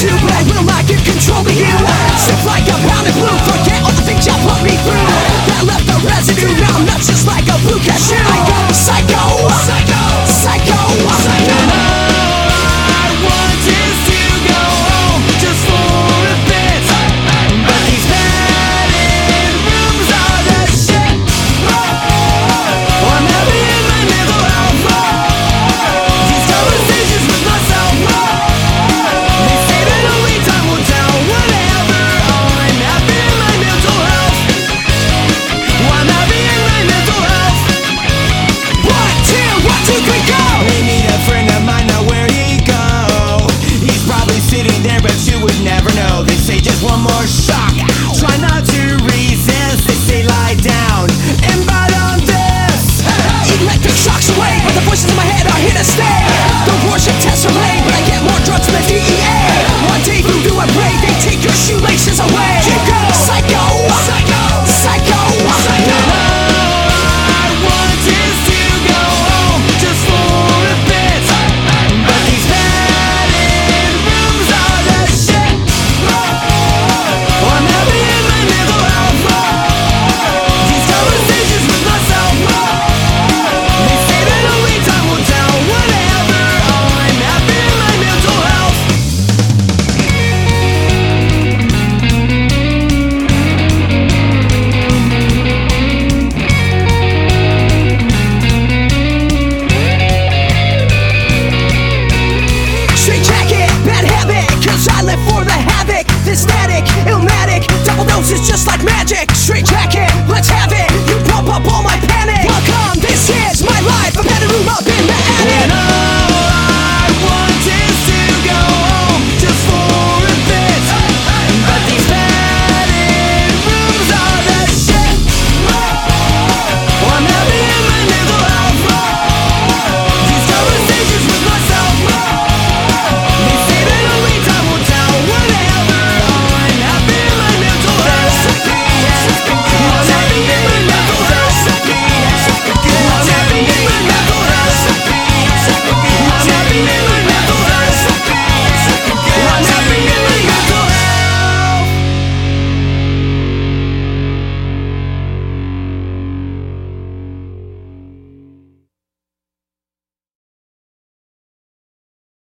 Too to Will I get control of you? Stiff like a pound of glue Forget all the things you put me through That left the residue